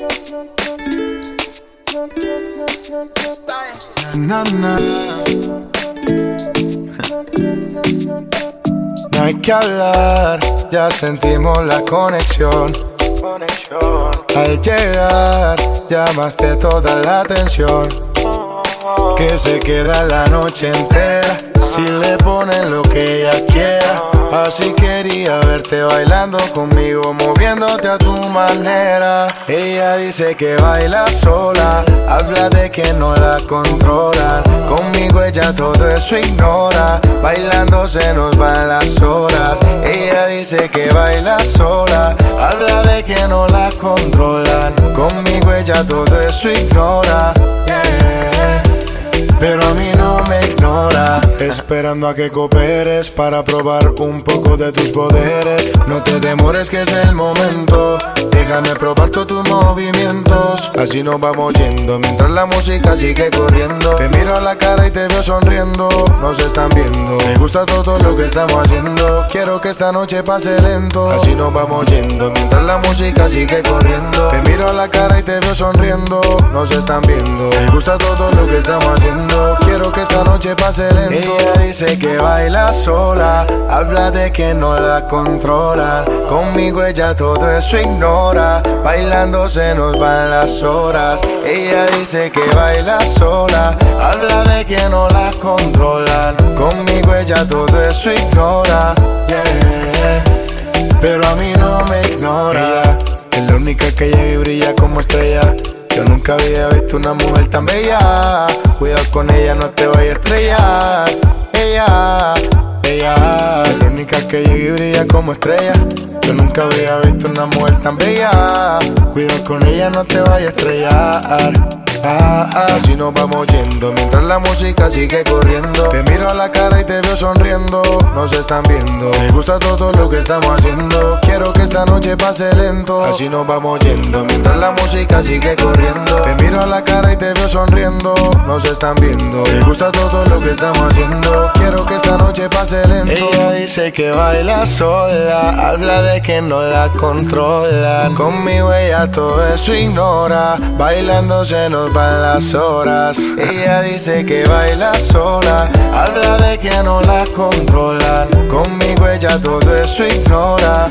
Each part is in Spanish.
No hay que hablar, ya sentimos la conexión. Al llegar, llamaste toda la atención. Que se queda la noche entera si le ponen lo que ella quiera. Así quería verte bailando conmigo, moviéndote a tu manera. Ella dice que baila sola, habla de que no la controlan. Conmigo ella todo eso ignora, bailando se nos van las horas. Ella dice que baila sola, habla de que no la controlan. Conmigo ella todo eso ignora. Esperando a que cooperes Para probar un poco de tus poderes. No te demores que es el momento. Déjame probar todos tus movimientos. Así nos vamos yendo Mientras la música sigue corriendo. Te miro a la cara y te veo sonriendo. Nos están viendo. Me gusta todo lo que estamos haciendo. Quiero que esta noche pase lento. Así nos vamos yendo Mientras la música sigue corriendo. Te miro a la cara y te veo sonriendo. Nos están viendo. Me gusta todo lo que estamos haciendo Quiero que esta noche pase lento. Ella dice que baila sola, habla de que no la controlan. Conmigo ella todo eso ignora, bailando se nos van las horas. Ella dice que baila sola, habla de que no la controlan. Conmigo ella todo eso ignora, pero a mí no me ignora. es la única que llega y brilla como estrella. Yo nunca había visto una mujer tan bella. Cuidado con ella, no te vayas a estrellar. Ella, ella, la única que llega y brilla como estrella. Yo nunca había visto una mujer tan bella. Cuidado con ella, no te vayas a estrellar. Ah, ah, nos vamos yendo mientras la música sigue corriendo. Te miro a la cara y te veo sonriendo. Nos están viendo. Me gusta todo lo que estamos haciendo. Quiero que esta noche pase lento. Así nos vamos yendo mientras la música sigue corriendo. Te miro a la cara y te veo sonriendo. Nos están viendo. Me gusta todo lo que estamos haciendo. Quiero que esta noche pase lento. Ella dice que baila sola. Habla de que no la controlan. Conmigo ella todo eso ignora. Bailando se nos van las horas. Ella dice que baila sola, habla de que no la controlan. Conmigo ella todo eso ignora,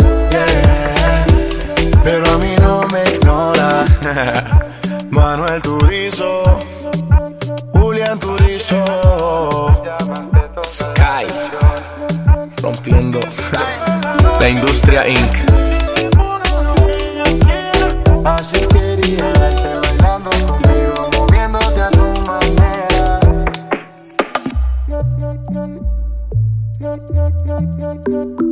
pero a mí no me ignora. Manuel Turizo, Julián Turizo, Sky, rompiendo la industria Inc. Así quería no,